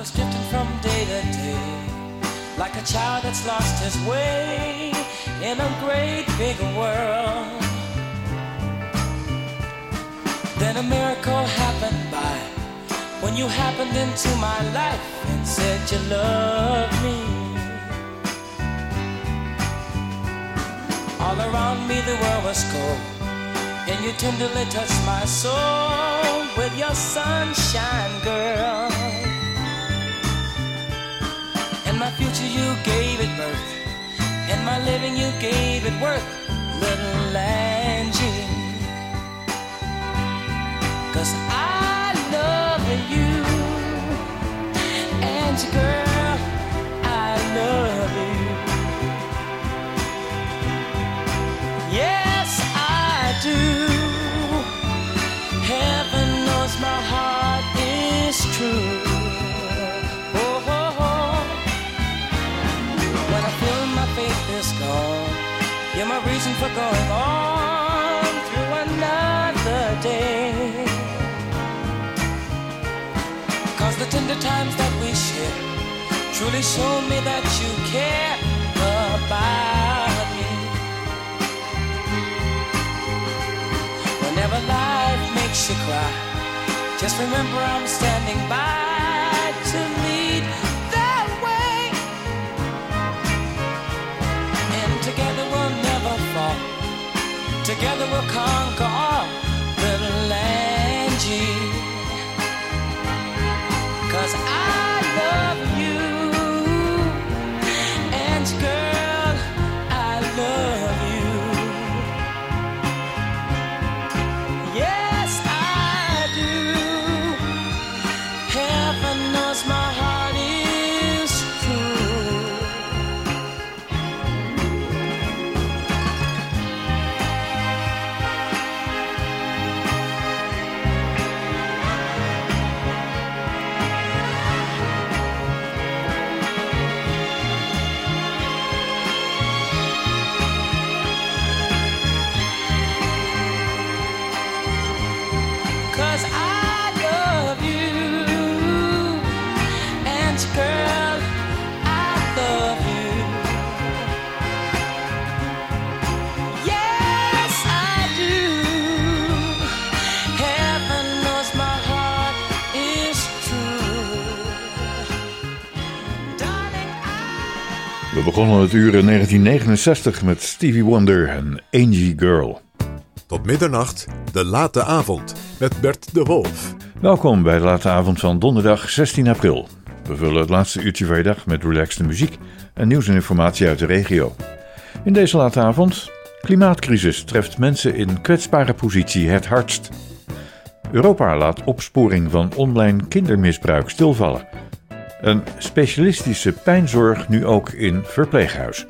was drifting from day to day, like a child that's lost his way in a great big world. Then a miracle happened by when you happened into my life and said you love me. All around me the world was cold, and you tenderly touched my soul with your sunshine, girl. Future you gave it birth, and my living you gave it worth, little Angie. Cause I love you, Angie girl, reason for going on through another day. Cause the tender times that we share truly show me that you care about me. Whenever life makes you cry, just remember I'm standing by to lead Together we'll conquer all, little Angie. Begonnen het uur in 1969 met Stevie Wonder en Angie Girl. Tot middernacht, de late avond met Bert de Wolf. Welkom bij de late avond van donderdag 16 april. We vullen het laatste uurtje van je dag met relaxte muziek en nieuws en informatie uit de regio. In deze late avond, klimaatcrisis treft mensen in kwetsbare positie het hardst. Europa laat opsporing van online kindermisbruik stilvallen. Een specialistische pijnzorg nu ook in verpleeghuis.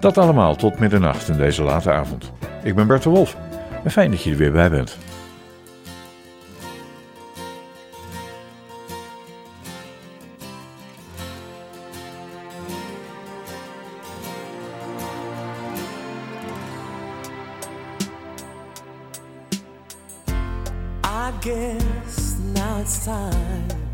Dat allemaal tot middernacht in deze late avond. Ik ben Bert de Wolf en fijn dat je er weer bij bent. Now time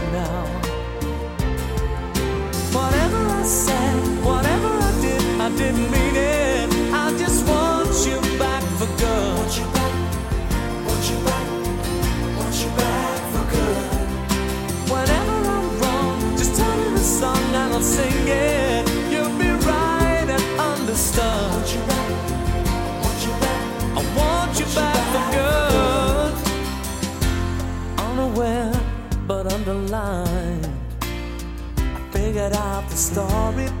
didn't mean it. I just want you back for good. Want you back, want you back, want you back for good. Whenever I'm wrong, just tell me the song and I'll sing it. You'll be right and understood. Want you back, want you back, I want you back for good. Unaware but underlined. I figured out the story.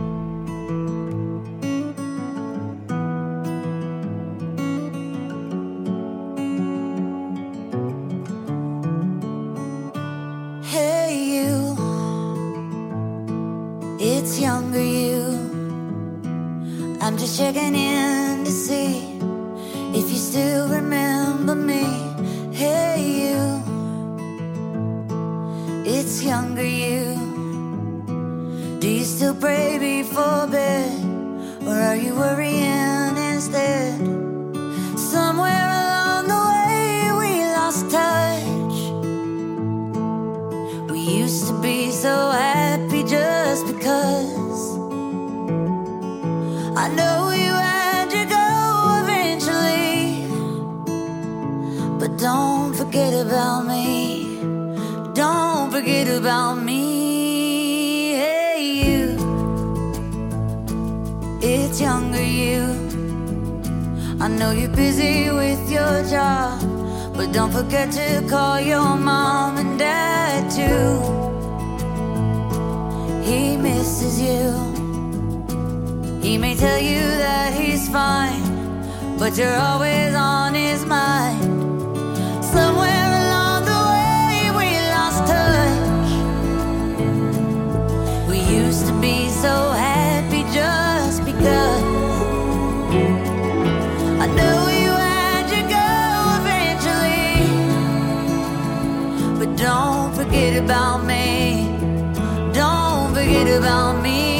about me.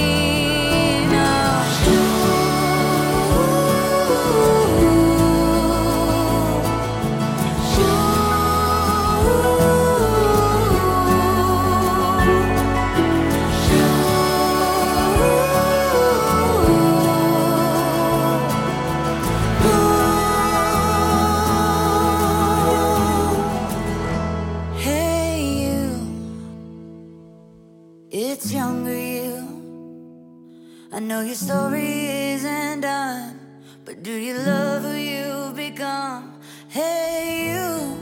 your story isn't done, but do you love who you become? Hey, you,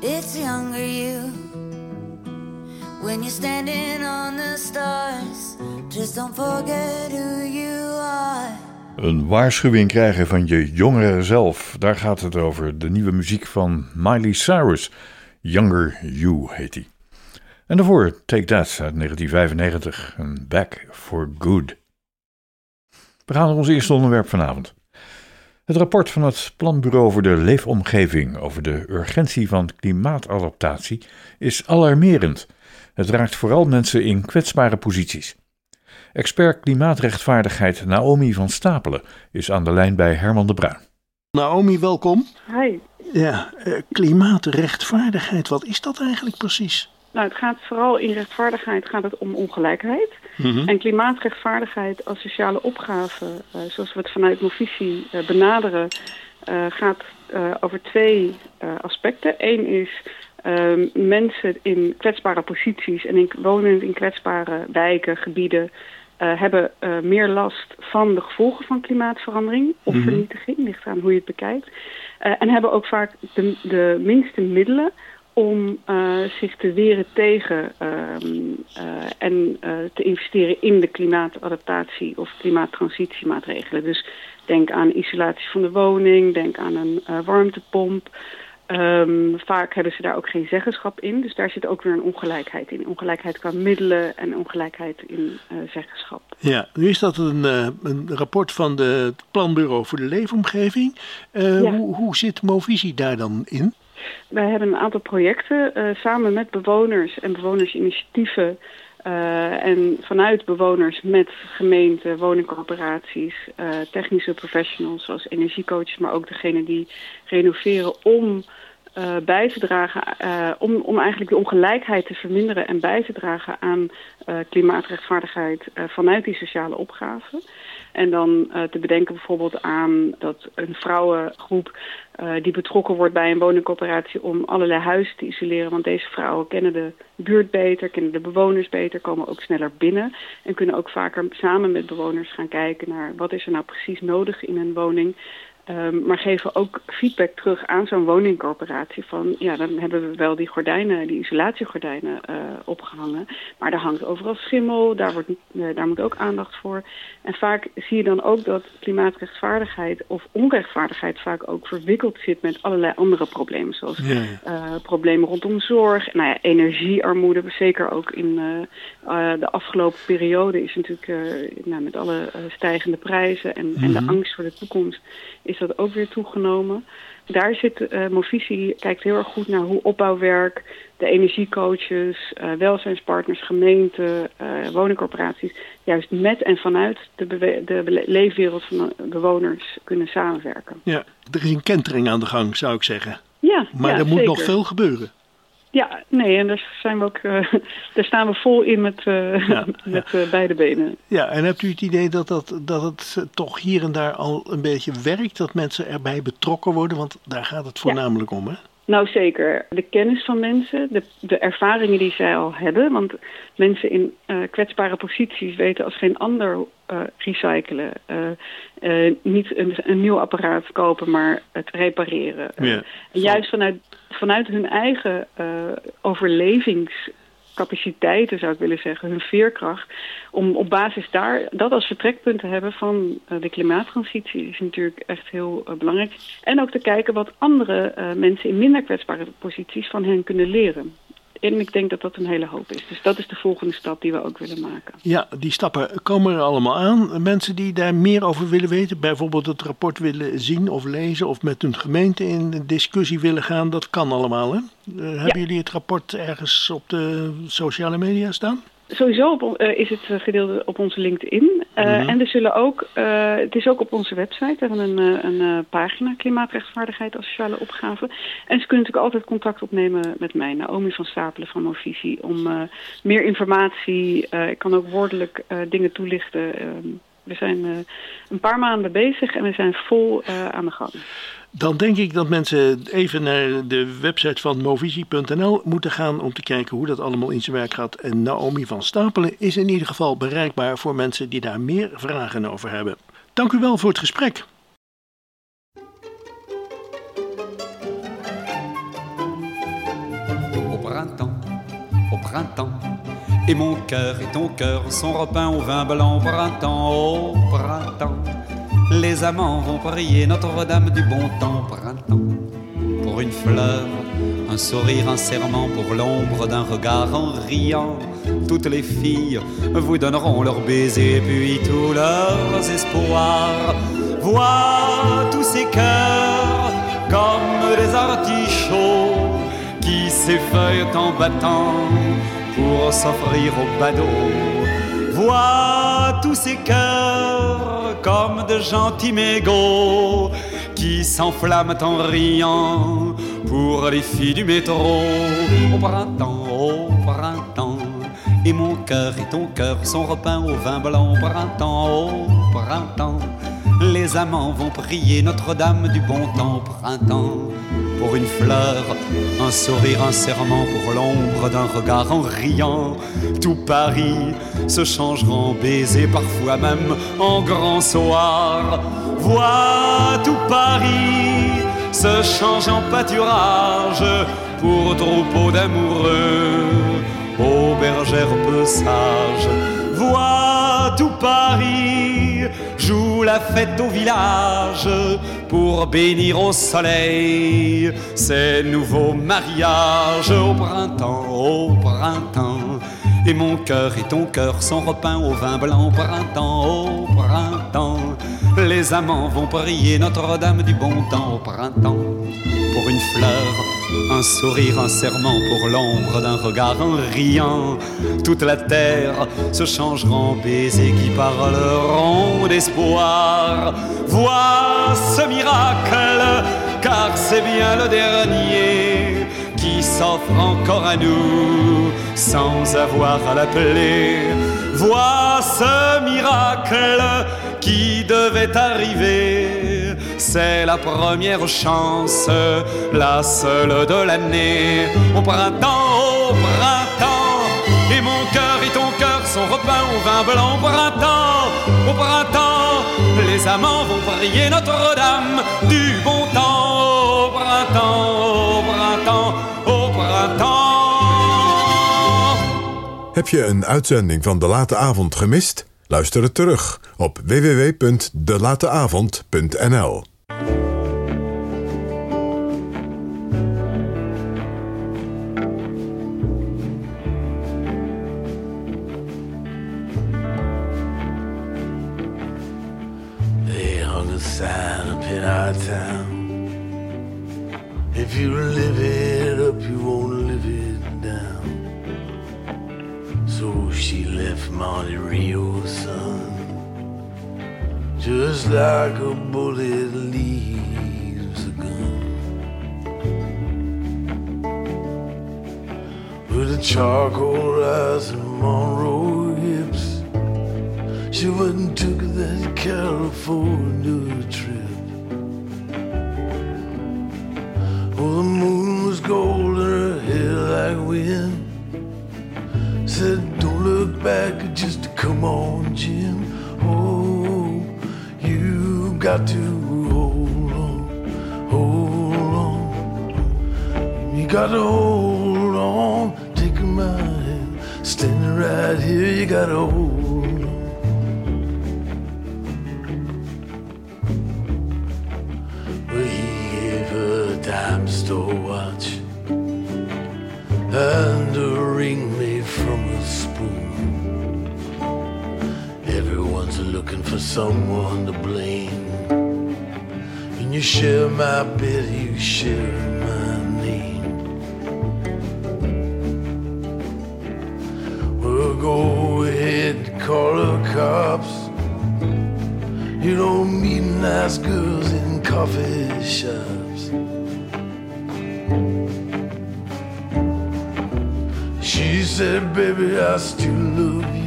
it's younger you. When you're standing on the stars, just don't forget who you are. Een waarschuwing krijgen van je jongere zelf, daar gaat het over. De nieuwe muziek van Miley Cyrus. Younger You heet die. En daarvoor Take That uit 1995 en Back for Good. We gaan naar ons eerste onderwerp vanavond. Het rapport van het Planbureau voor de Leefomgeving over de urgentie van klimaatadaptatie is alarmerend. Het raakt vooral mensen in kwetsbare posities. Expert klimaatrechtvaardigheid Naomi van Stapelen is aan de lijn bij Herman de Bruin. Naomi, welkom. Hi. Ja, eh, klimaatrechtvaardigheid, wat is dat eigenlijk precies? Nou, het gaat vooral in rechtvaardigheid gaat het om ongelijkheid. Mhm. En klimaatrechtvaardigheid als sociale opgave, eh, zoals we het vanuit Movisie eh, benaderen, eh, gaat over twee aspecten. Eén is ehm, mensen in kwetsbare posities en in, wonend in kwetsbare wijken, gebieden, hebben meer last van de gevolgen van klimaatverandering of Mhm. vernietiging, ligt aan hoe je het bekijkt. En hebben ook vaak de, de minste middelen om eh, zich te weren tegen ehm, eh, en eh, te investeren in de klimaatadaptatie of klimaattransitiemaatregelen. Dus denk aan isolatie van de woning, denk aan een warmtepomp. Ehm, vaak hebben ze daar ook geen zeggenschap in, dus daar zit ook weer een ongelijkheid in. Ongelijkheid qua middelen en ongelijkheid in zeggenschap. Ja, nu is dat een, een rapport van de- het Planbureau voor de Leefomgeving. Ja. hoe, hoe zit Movisie daar dan in? Wij hebben een aantal projecten eh, samen met bewoners en bewonersinitiatieven. eh, en vanuit bewoners met gemeenten, woningcorporaties, eh, technische professionals zoals energiecoaches, maar ook degene die renoveren om bij te dragen, om, om eigenlijk de ongelijkheid te verminderen en bij te dragen aan klimaatrechtvaardigheid vanuit die sociale opgave. En dan eh, te bedenken bijvoorbeeld aan dat een vrouwengroep eh, die betrokken wordt bij een woningcoöperatie om allerlei huizen te isoleren. Want deze vrouwen kennen de buurt beter, kennen de bewoners beter, komen ook sneller binnen. En kunnen ook vaker samen met bewoners gaan kijken naar wat is er nou precies nodig in een woning. Ehm, maar geven ook feedback terug aan zo'n woningcorporatie van ja, dan hebben we wel die gordijnen, die isolatiegordijnen eh, opgehangen. Maar daar hangt overal schimmel, daar, wordt, eh, daar moet ook aandacht voor. En vaak zie je dan ook dat klimaatrechtvaardigheid of onrechtvaardigheid vaak ook verwikkeld zit met allerlei andere problemen. Zoals Ja, eh, problemen rondom zorg, nou ja, energiearmoede. Zeker ook in de afgelopen periode is natuurlijk nou, met alle stijgende prijzen en, en de Mhm. angst voor de toekomst is dat ook weer toegenomen. Daar zit eh Movisie kijkt heel erg goed naar hoe opbouwwerk, de energiecoaches, eh, welzijnspartners, gemeenten, eh, woningcorporaties, juist met en vanuit de, de leefwereld van de bewoners kunnen samenwerken. ja, er is een kentering aan de gang, zou ik zeggen. Ja, Maar ja, er moet nog veel gebeuren. Ja, nee, en daar, zijn we ook, eh, daar staan we vol in met, eh, Ja, met eh, beide benen. Ja, en hebt u het idee dat, dat, dat het toch hier en daar al een beetje werkt? Dat mensen erbij betrokken worden? Want daar gaat het voornamelijk om, hè? Nou zeker, de kennis van mensen, de, de ervaringen die zij al hebben. Want mensen in eh, kwetsbare posities weten als geen ander eh, recyclen. eh, niet een, een nieuw apparaat kopen, maar het repareren. Ja. en juist vanuit, vanuit hun eigen eh, overlevingscapaciteiten, zou ik willen zeggen, hun veerkracht. Om op basis daar dat als vertrekpunt te hebben van eh, de klimaattransitie is natuurlijk echt heel eh, belangrijk. En ook te kijken wat andere eh, mensen in minder kwetsbare posities van hen kunnen leren. En ik denk dat dat een hele hoop is. Dus dat is de volgende stap die we ook willen maken. Ja, die stappen komen er allemaal aan. Mensen die daar meer over willen weten, bijvoorbeeld het rapport willen zien of lezen of met hun gemeente in discussie willen gaan, dat kan allemaal. Hè? Eh, hebben jullie het rapport ergens op de sociale media staan? Sowieso op, eh, is het eh, gedeelte op onze LinkedIn. Eh, Mhm. En er zullen ook, het is ook op onze website. We hebben een, een pagina Klimaatrechtvaardigheid als sociale opgave. En ze kunnen natuurlijk altijd contact opnemen met mij, Naomi van Stapelen van Movisie, om meer informatie. ik kan ook woordelijk dingen toelichten. Ehm, we zijn een paar maanden bezig en we zijn vol aan de gang. Dan denk ik dat mensen even naar de website van movisie.nl moeten gaan om te kijken hoe dat allemaal in zijn werk gaat. En Naomi van Stapelen is in ieder geval bereikbaar voor mensen die daar meer vragen over hebben. Dank u wel voor het gesprek. printemps. Et mon cœur et ton cœur sont au vin blanc printemps, printemps. Les amants vont prier Notre-Dame du bon temps, printemps, pour une fleur Un sourire, un serment pour l'ombre d'un regard en riant. Toutes les filles vous donneront leurs baisers, puis tous leurs espoirs. Vois tous ces cœurs comme des artichauts qui s'effeuillent en battant pour s'offrir au badaud. Vois tous ces cœurs comme de gentils mégots qui s'enflamment en riant pour les filles du métro. Au printemps, au printemps, et mon cœur et ton cœur sont repeints au vin blanc. Au printemps, au printemps, les amants vont prier Notre-Dame du bon temps. Au printemps, pour une fleur, un sourire, un serment pour l'ombre d'un regard en riant. Tout Paris se changera en baiser, parfois même en grand soir. Vois tout Paris se change en pâturage pour troupeau d'amoureux, aux bergères peu sages. Vois tout Paris la fête au village pour bénir au soleil ces nouveaux mariages au printemps, au printemps. Et mon cœur et ton cœur sont repeints au vin blanc au printemps, au printemps. Les amants vont prier Notre-Dame du bon temps au printemps. Pour une fleur, un sourire, un serment pour l'ombre d'un regard en riant. Toute la terre se changera en baisers qui parleront d'espoir. Vois ce miracle, car c'est bien le dernier qui s'offre encore à nous sans avoir à l'appeler. Vois ce miracle qui devait arriver. C'est la première chance, la seule de l'année. Au printemps, au printemps, et mon cœur et ton cœur sont repeints au vin blanc. Au printemps, au printemps, les amants vont prier Notre-Dame du bon temps. Au printemps, au printemps, au printemps. Heb je een uitzending van De Late Avond gemist? Luister het terug op www.delateavond.nl. town. If you live it up, you won't live it down. So she left Monte Rio, son, just like a bullet leaves a gun. With a charcoal eyes and Monroe hips, she went and took that California trip. Oh, the moon was gold and her hair like wind. Said, don't look back, just come on, Jim. Oh, you got to hold on, hold on. You got to hold on, take my hand. Standing right here, you got to hold someone to blame. When you share my bed, you share my name. Well, go ahead, call the cops. You don't meet nice girls in coffee shops. She said, Baby, I still love you.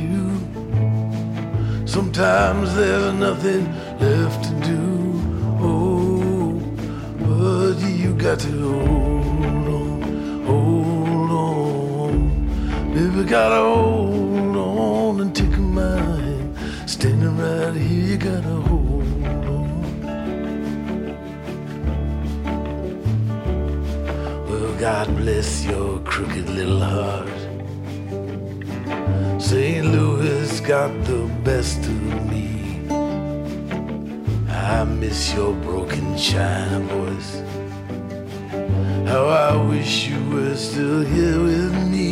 Sometimes there's nothing left to do. Oh, but you got to hold on, hold on. Baby, gotta hold on and take my hand. Standing right here, you gotta hold on. Well, God bless your crooked little heart. St. Louis got the best of me. I miss your broken china voice. How I wish you were still here with me.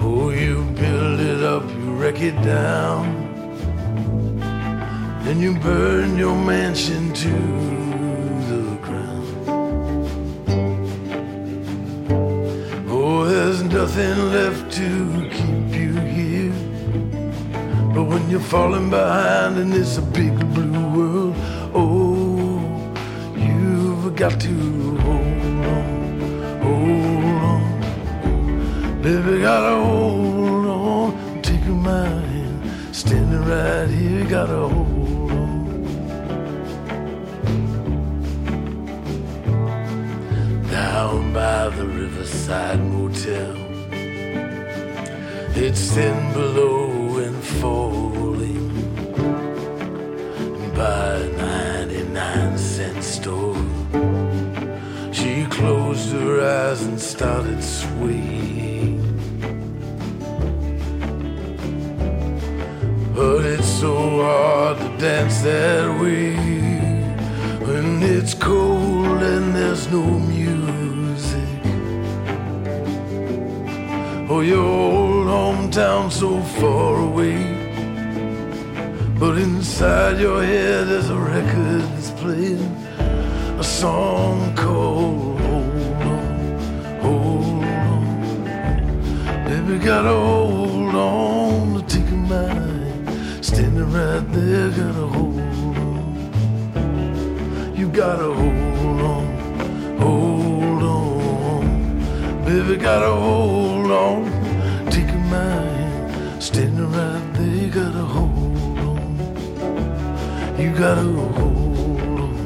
Oh, you build it up, you wreck it down. Then you burn your mansion to nothing left to keep you here. But when you're falling behind and it's a big blue world, oh, you've got to hold on, hold on. Baby, gotta hold on. Take my hand, standing right here, gotta hold on. Down by the riverside motel, it's thin below and falling by a 99 cent store. She closed her eyes and started swaying. But it's so hard to dance that way when it's cold and there's no music. Oh, your hometown so far away. But inside your head there's a record that's playing a song called Hold On, Hold On. Baby, gotta hold on to take a mind. Standing right there, gotta hold on. You gotta hold on, hold on. Baby, gotta hold on. Gotta hold on,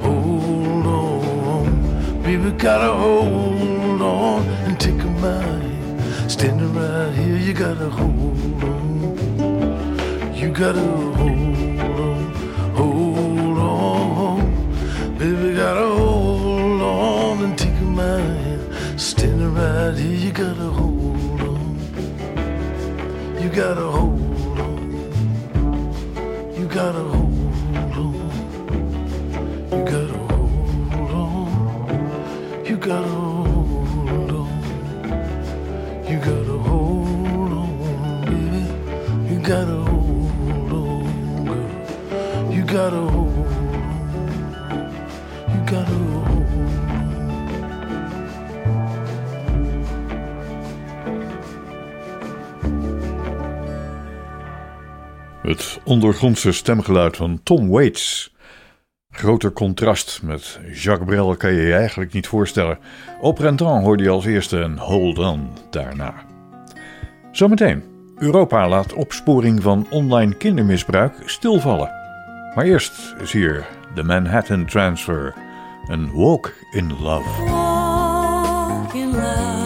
hold on. Baby, gotta hold on and take a mind. Standing right here, you gotta hold on. You gotta hold on, hold on. Baby, gotta hold on and take a mind. Standing right here, you gotta hold on. You gotta hold on. You gotta hold hold on. Het ondergrondse stemgeluid van Tom Waits. Groter contrast met Jacques Brel kan je je eigenlijk niet voorstellen. Printemps hoorde je als eerste een Hold On daarna. Zometeen. Europa laat opsporing van online kindermisbruik stilvallen. Maar eerst is hier de Manhattan Transfer. Een Walk in Love. Walk in love.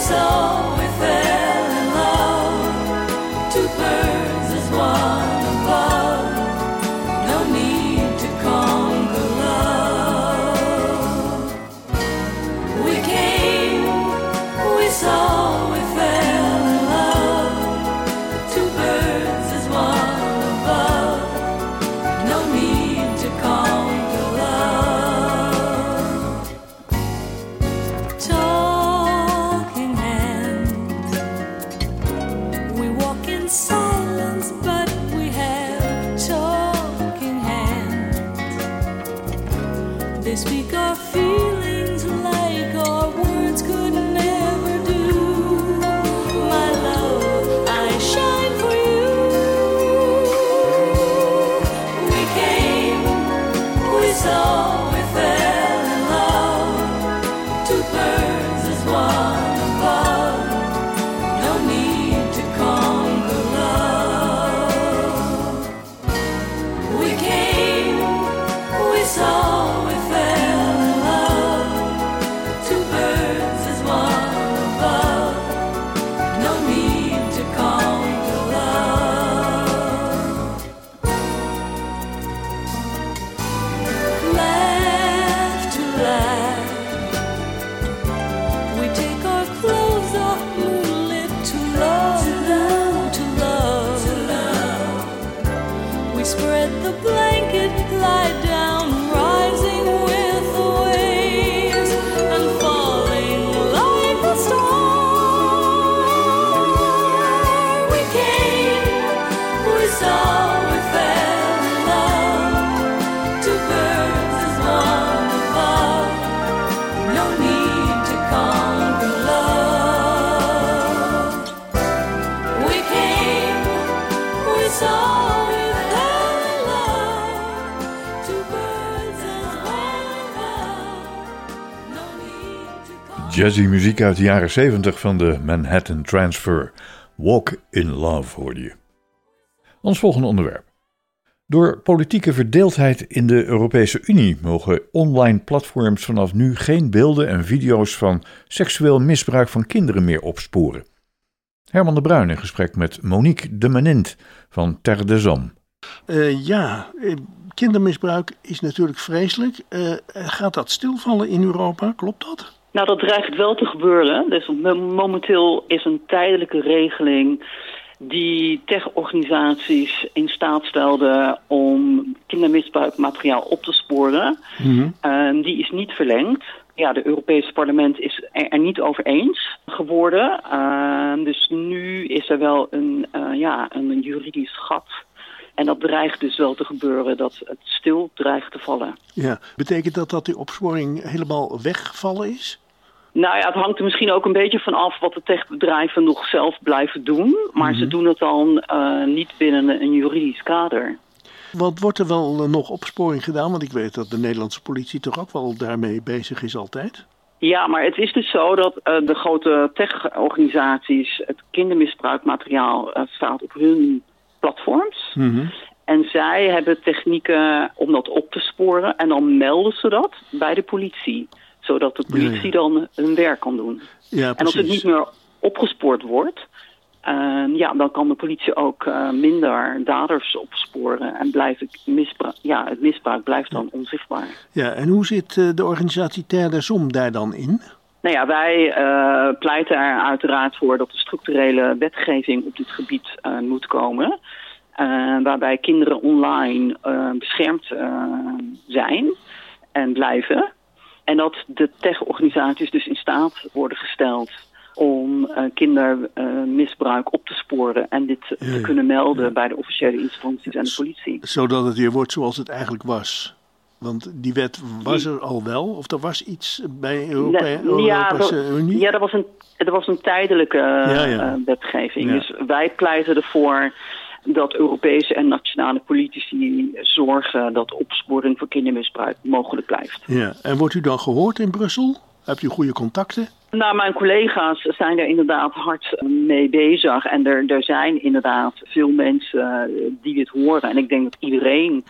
We saw, Jazzy muziek uit de jaren 70 van de Manhattan Transfer. Walk in Love hoorde je. Ons volgende onderwerp. Door politieke verdeeldheid in de Europese Unie mogen online platforms vanaf nu geen beelden en video's van seksueel misbruik van kinderen meer opsporen. Herman de Bruin in gesprek met Monique de Menint van Terre des Hommes. Eh, ja, eh, kindermisbruik is natuurlijk vreselijk. Eh, gaat dat stilvallen in Europa? Klopt dat? Nou, dat dreigt wel te gebeuren. Dus momenteel is een tijdelijke regeling die tech-organisaties in staat stelde om kindermisbruikmateriaal op te sporen. Mm die is niet verlengd. Ja, de Europese parlement is er, niet over eens geworden. Uh, dus nu is er wel een, uh, ja, een juridisch gat. En dat dreigt dus wel te gebeuren, dat het stil dreigt te vallen. Ja, betekent dat dat die opsporing helemaal weggevallen is? Nou ja, het hangt er misschien ook een beetje van af wat de techbedrijven nog zelf blijven doen. Maar ze mhm. doen het dan uh, niet binnen een juridisch kader. Wat wordt er wel nog opsporing gedaan? Want ik weet dat de Nederlandse politie toch ook wel daarmee bezig is altijd. Ja, maar het is dus zo dat uh, de grote tech-organisaties het kindermisbruikmateriaal uh, staat op hun platforms. Mm En zij hebben technieken om dat op te sporen en dan melden ze dat bij de politie zodat de politie dan hun werk kan doen. Ja, en als het niet meer opgespoord wordt, uh, ja, dan kan de politie ook uh, minder daders opsporen en blijft het, misbruik, ja, het misbruik blijft dan onzichtbaar. Ja, en hoe zit uh, de organisatie Ter de Som daar dan in? Nou ja, wij pleiten er uiteraard voor dat er structurele wetgeving op dit gebied moet komen. waarbij kinderen online beschermd zijn en blijven. En dat de tech-organisaties dus in staat worden gesteld om uh, kindermisbruik op te sporen en dit te kunnen melden bij de officiële instanties en de politie. Zodat het weer wordt zoals het eigenlijk was. Want die wet was er al wel, of er was iets bij Europa, nee, ja, Unie? Ja, dat was een, dat was een tijdelijke uh, wetgeving. Dus wij pleiten ervoor dat Europese en nationale politici zorgen dat opsporing van kindermisbruik mogelijk blijft. Ja, en wordt u dan gehoord in Brussel? Hebt u goede contacten? Nou, mijn collega's zijn er inderdaad hard mee bezig. En er, er zijn inderdaad veel mensen die dit horen. En ik denk dat iedereen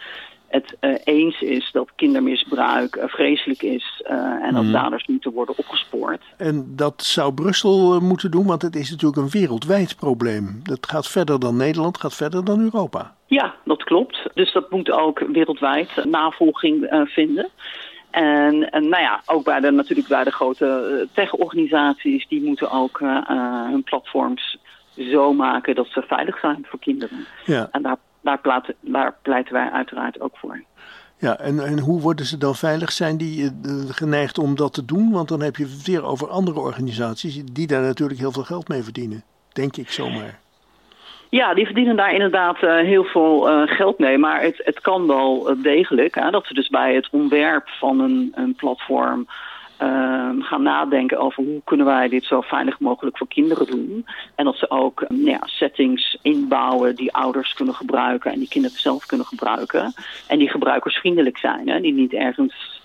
het uh, eens is dat kindermisbruik uh, vreselijk is uh, en dat mm. daders moeten worden opgespoord. En dat zou Brussel moeten doen, want het is natuurlijk een wereldwijd probleem. Dat gaat verder dan Nederland, gaat verder dan Europa. Ja, dat klopt. Dus dat moet ook wereldwijd navolging vinden. En, en, nou ja, ook bij de, natuurlijk bij de grote tech-organisaties, die moeten ook hun platforms zo maken dat ze veilig zijn voor kinderen. Ja. En daar daar, pleiten, daar pleiten wij uiteraard ook voor. Ja, en, en hoe worden ze dan veilig? Zijn die uh, geneigd om dat te doen? Want dan heb je het weer over andere organisaties die daar natuurlijk heel veel geld mee verdienen. Denk ik zomaar. Ja, die verdienen daar inderdaad uh, heel veel uh, geld mee. Maar het, het kan wel degelijk. Hè, dat ze dus bij het ontwerp van een, een platform gaan nadenken over hoe kunnen wij dit zo veilig mogelijk voor kinderen doen. En dat ze ook nou ja, settings inbouwen die ouders kunnen gebruiken en die kinderen zelf kunnen gebruiken. En die gebruikersvriendelijk zijn, hè, die niet ergens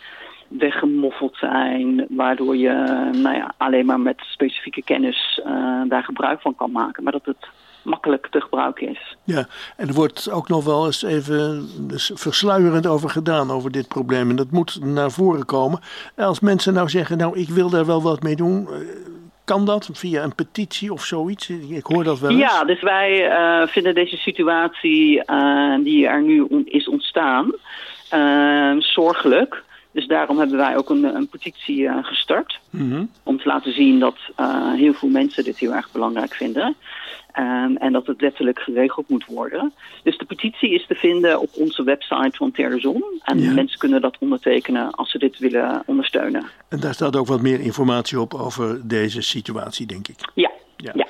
weggemoffeld zijn, waardoor je nou ja, alleen maar met specifieke kennis uh, daar gebruik van kan maken. Maar dat het makkelijk te gebruiken is. Ja, en er wordt ook nog wel eens even dus versluierend over gedaan, over dit probleem. En dat moet naar voren komen. Als mensen nou zeggen, nou ik wil daar wel wat mee doen... Eh, kan dat via een petitie of zoiets? Ik hoor dat wel eens. Ja, dus wij uh, vinden deze situatie uh, die er nu on is ontstaan uh, zorgelijk. Dus daarom hebben wij ook een, een petitie gestart. Mm -hmm. Om te laten zien dat heel veel mensen dit heel erg belangrijk vinden. Um, en dat het wettelijk geregeld moet worden. Dus de petitie is te vinden op onze website van Terre En ja. mensen kunnen dat ondertekenen als ze dit willen ondersteunen. En daar staat ook wat meer informatie op over deze situatie, denk ik. Ja, ja. ja.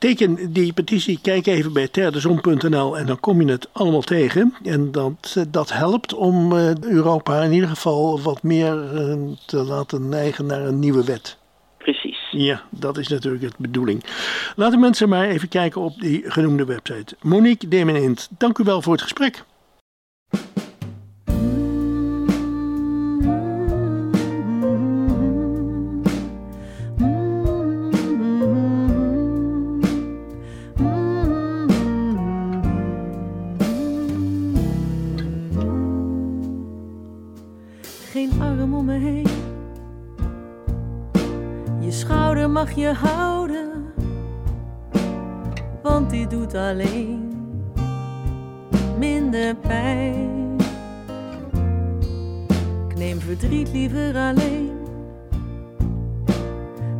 Teken die petitie, kijk even bij terdezon.nl en dan kom je het allemaal tegen. En dat, dat helpt om uh, Europa in ieder geval wat meer uh, te laten neigen naar een nieuwe wet. Precies. Ja, dat is natuurlijk de bedoeling. Laten mensen maar even kijken op die genoemde website. Monique Demenint, dank u wel voor het gesprek. Mag je houden, want die doet alleen minder pijn. Ik neem verdriet liever alleen.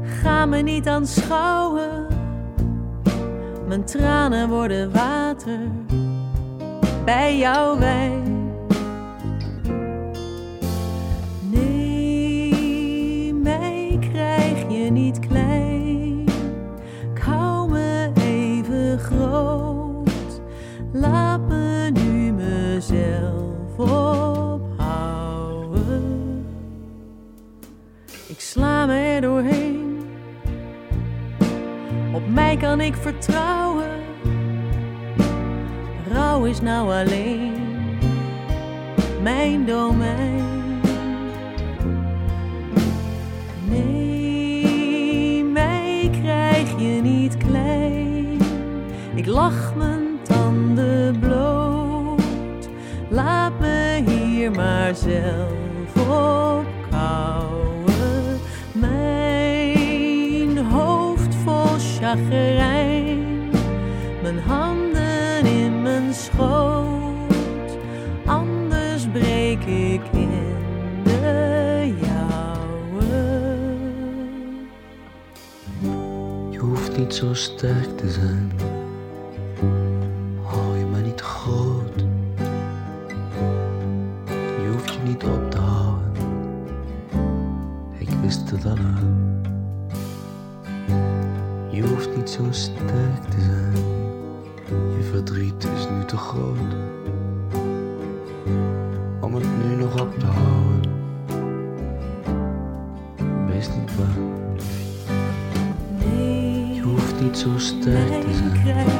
Ga me niet aanschouwen, mijn tranen worden water bij jouw wijn. Kan ik vertrouwen. Rouw is nou alleen mijn domein. Nee, mij krijg je niet klein. Ik lach mijn tanden bloot. Laat me hier maar zelf Mijn handen in mijn schoot. Anders breek ik in de jouwe. Je hoeft niet zo sterk te zijn. Hou je maar niet groot. Je hoeft je niet op te houden. Ik wist het al lang. Je hoeft niet zo sterk te zijn. Je verdriet is nu te groot. Om het nu nog op te houden. Wees niet bang. Je hoeft niet zo sterk te zijn.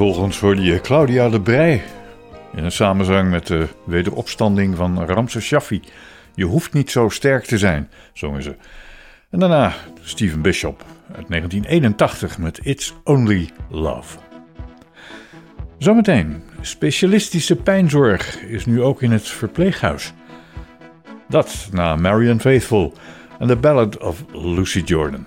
Achtereenvolgens hoorde je Claudia de Brij in een samenzang met de wederopstanding van Ramses Shaffi. Je hoeft niet zo sterk te zijn, zongen ze. En daarna Steven Bishop uit 1981 met It's Only Love. Zometeen, specialistische pijnzorg is nu ook in het verpleeghuis. Dat na Marian Faithful en The Ballad of Lucy Jordan.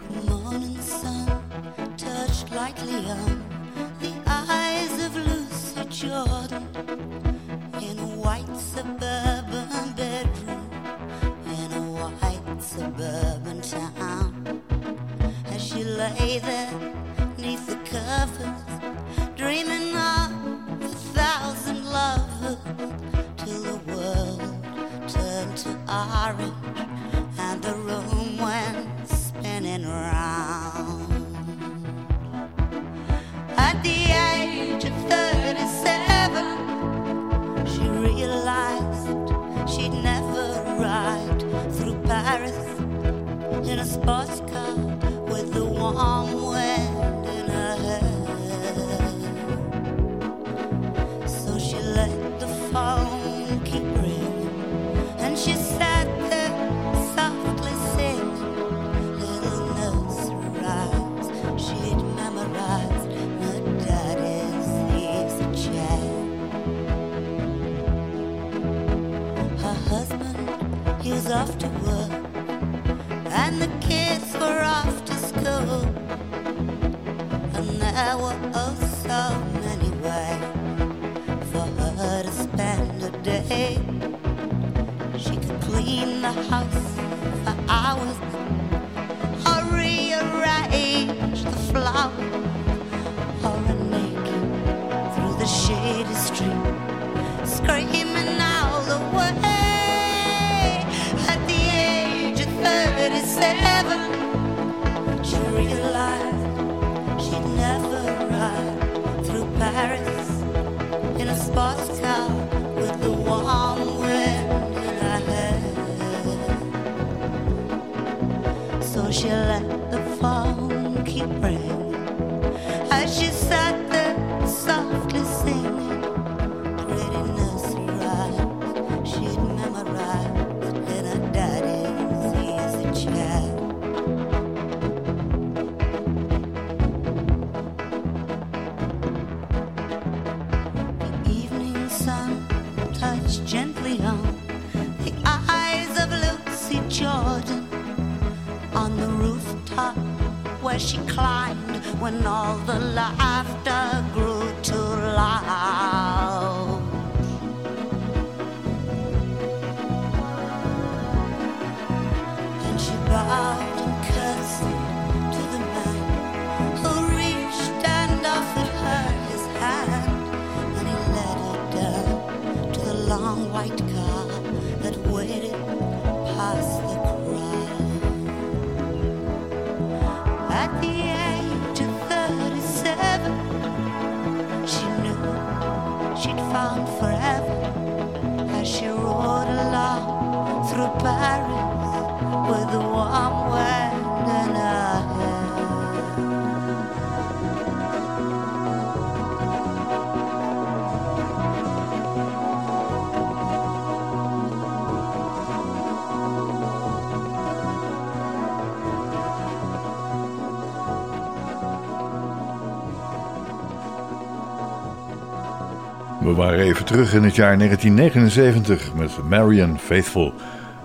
We waren even terug in het jaar 1979 met Marian Faithful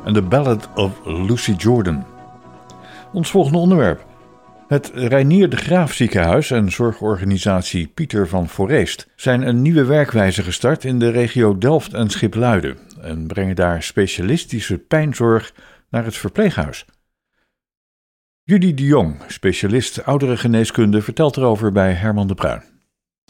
en The Ballad of Lucy Jordan. Ons volgende onderwerp. Het Reinier de Graaf ziekenhuis en zorgorganisatie Pieter van Foreest zijn een nieuwe werkwijze gestart in de regio Delft en Schipluiden en brengen daar specialistische pijnzorg naar het verpleeghuis. Judy de Jong, specialist ouderengeneeskunde, vertelt erover bij Herman de Bruin.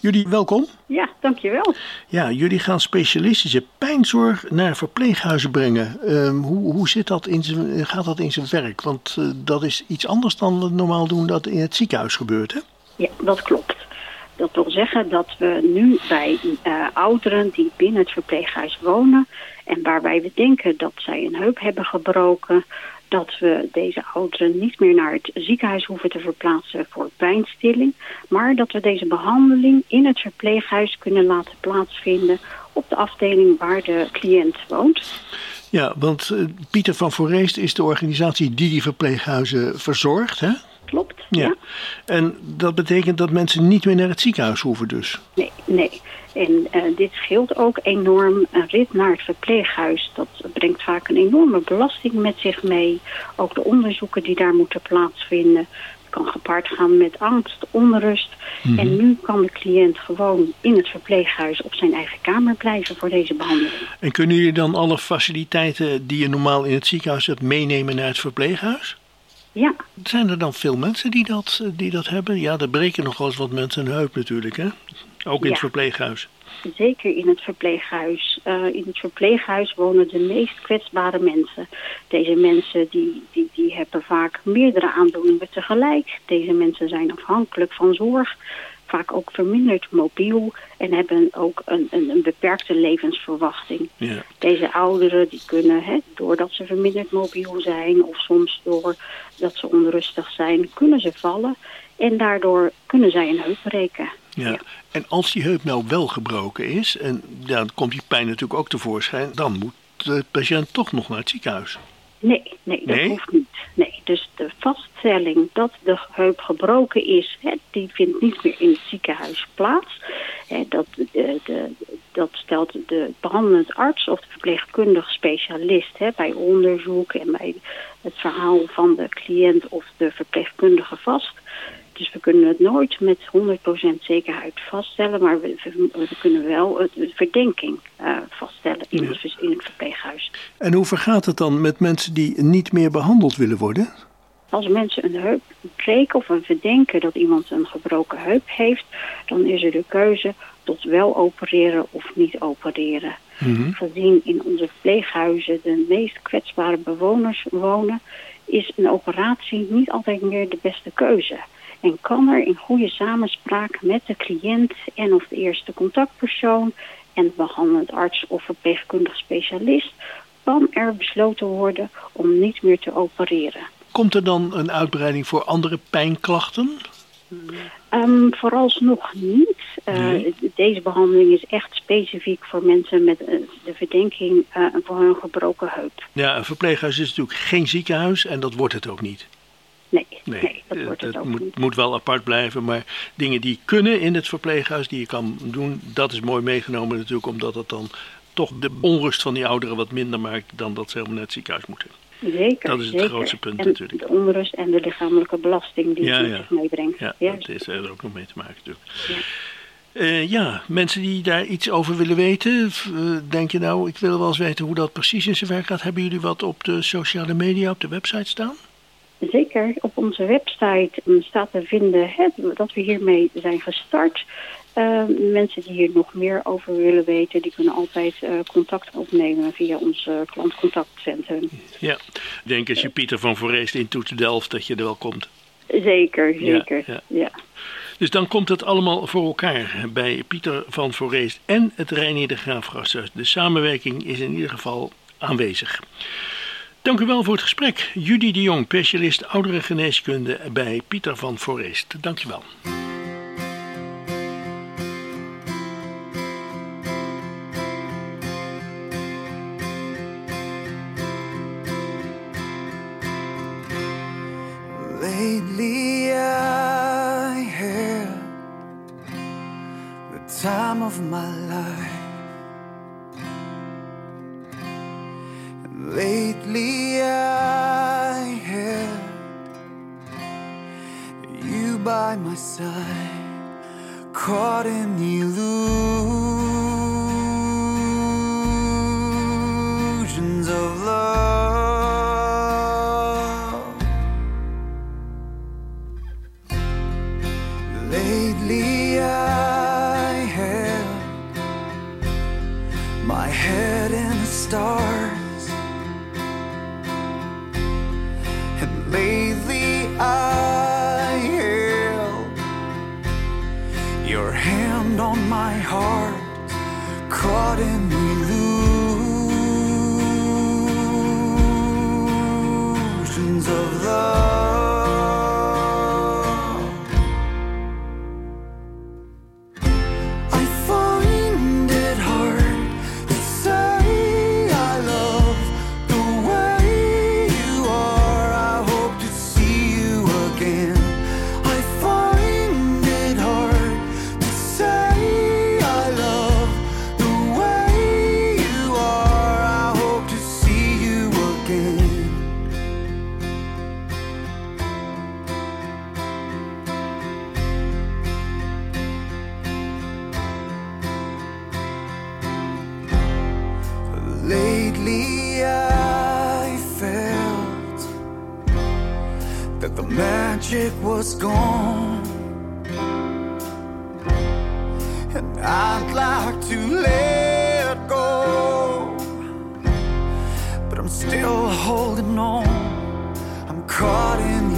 Jullie welkom. Ja, dankjewel. Ja, jullie gaan specialistische pijnzorg naar verpleeghuizen brengen. Ehm, hoe hoe zit dat in zijn, gaat dat in zijn werk? Want eh, dat is iets anders dan we normaal doen dat in het ziekenhuis gebeurt, hè? Ja, dat klopt. Dat wil zeggen dat we nu bij eh, ouderen die binnen het verpleeghuis wonen en waarbij we denken dat zij een heup hebben gebroken, dat we deze ouderen niet meer naar het ziekenhuis hoeven te verplaatsen voor pijnstilling, maar dat we deze behandeling in het verpleeghuis kunnen laten plaatsvinden op de afdeling waar de cliënt woont. Ja, want eh, Pieter van Foreest is de organisatie die die verpleeghuizen verzorgt, hè? Klopt. Ja. En dat betekent dat mensen niet meer naar het ziekenhuis hoeven dus. Nee, nee. En eh, dit scheelt ook enorm. Een rit naar het verpleeghuis, dat brengt vaak een enorme belasting met zich mee. Ook de onderzoeken die daar moeten plaatsvinden. Het kan gepaard gaan met angst, onrust. Mhm. En nu kan de cliënt gewoon in het verpleeghuis op zijn eigen kamer blijven voor deze behandeling. En kunnen jullie dan alle faciliteiten die je normaal in het ziekenhuis hebt meenemen naar het verpleeghuis? Ja. Zijn er dan veel mensen die dat, eh, die dat hebben? Ja, er breken nog wel eens wat mensen een heup natuurlijk, hè? Ook in Ja. het verpleeghuis. Zeker in het verpleeghuis. Eh, in het verpleeghuis wonen de meest kwetsbare mensen. Deze mensen die, die, die hebben vaak meerdere aandoeningen tegelijk. Deze mensen zijn afhankelijk van zorg. Vaak ook verminderd mobiel en hebben ook een, een, een beperkte levensverwachting. Ja. Deze ouderen die kunnen, hè, doordat ze verminderd mobiel zijn of soms doordat ze onrustig zijn, kunnen ze vallen. En daardoor kunnen zij een heup breken. Ja. En als die heup nou wel gebroken is, en ja, dan komt die pijn natuurlijk ook tevoorschijn, dan moet de patiënt toch nog naar het ziekenhuis. Nee, nee, dat Nee? hoeft niet. Nee, dus de vaststelling dat de heup gebroken is, hè, die vindt niet meer in het ziekenhuis plaats. Hè, dat, de, de, dat stelt de behandelend arts of de verpleegkundig specialist hè, bij onderzoek en bij het verhaal van de cliënt of de verpleegkundige vast. Dus we kunnen het nooit met 100% zekerheid vaststellen, maar we, we- we kunnen wel de verdenking eh, vaststellen in, het, vers- in het verpleeghuis. En hoe vergaat het dan met mensen die niet meer behandeld willen worden? Als mensen een heup breken of we verdenken dat iemand een gebroken heup heeft, dan is er de keuze tot wel opereren of niet opereren. Gezien in onze verpleeghuizen de meest kwetsbare bewoners wonen, is een operatie niet altijd meer de beste keuze. En kan er in goede samenspraak met de cliënt en of de eerste contactpersoon en de behandelend arts of verpleegkundig specialist, kan er besloten worden om niet meer te opereren. Komt er dan een uitbreiding voor andere pijnklachten? Ehm, vooralsnog niet. Eh, Nee. Deze behandeling is echt specifiek voor mensen met eh, de verdenking eh, voor een gebroken heup. Ja, een verpleeghuis is natuurlijk geen ziekenhuis en dat wordt het ook niet. Nee, dat eh, wordt het ook moet, niet. moet wel apart blijven. Maar dingen die kunnen in het verpleeghuis, die je kan doen, dat is mooi meegenomen natuurlijk. Omdat het dan toch de onrust van die ouderen wat minder maakt dan dat ze helemaal naar het ziekenhuis moeten. Zeker, dat is het zeker. grootste punt en natuurlijk. de onrust en de lichamelijke belasting die Ja, het met ja. zich meebrengt. Ja, dat is er ook nog mee te maken natuurlijk. Eh, ja, mensen die daar iets over willen weten, eh, denk je nou, ik wil wel eens weten hoe dat precies in zijn werk gaat. Hebben jullie wat op de sociale media, op de website staan? Zeker, op onze website mm, staat te vinden hè, dat we hiermee zijn gestart. Eh, mensen die hier nog meer over willen weten, die kunnen altijd eh, contact opnemen via ons eh, klantcontactcentrum. Ja, ik denk als je Pieter van Vooreest intoet Delft dat je er wel komt. Zeker, zeker. ja. Ja, Dus dan komt het allemaal voor elkaar bij Pieter van Vooreest en het Reinier de. De samenwerking is in ieder geval aanwezig. Dank u wel voor het gesprek. Judy de Jong, specialist ouderengeneeskunde bij Pieter van Vooreest. Dank je wel. Lately I the time of my life. Lately I felt that the magic was gone, and I'd like to let go, but I'm still holding on. I'm caught in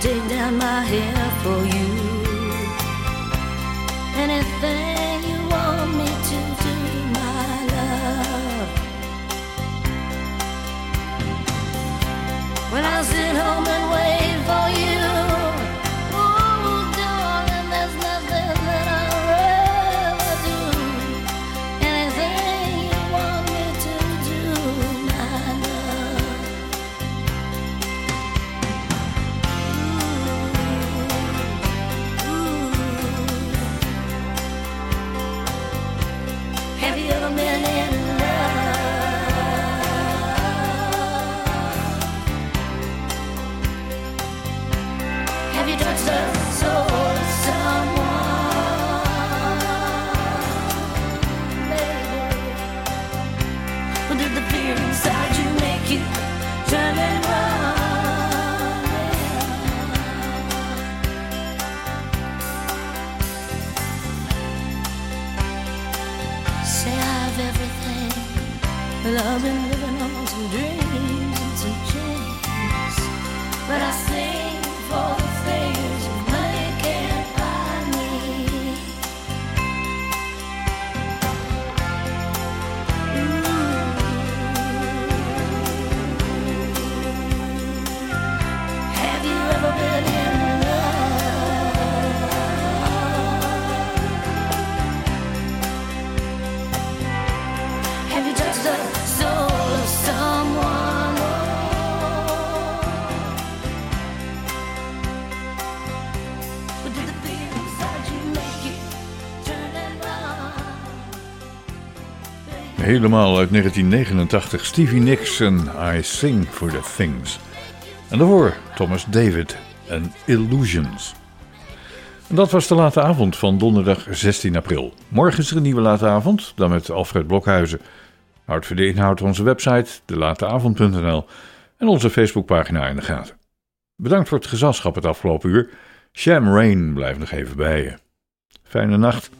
take down my hair for you. Helemaal uit 1989. Stevie Nicks en I Sing for the Things. En daarvoor Thomas David en Illusions. Dat was de late avond van donderdag 16 april. Morgen is er een nieuwe late avond, dan met Alfred Blokhuizen. Houd voor de inhoud onze website, delateavond.nl en onze Facebookpagina in de gaten. Bedankt voor het gezelschap het afgelopen uur. Sham Rain blijft nog even bij je. Fijne nacht.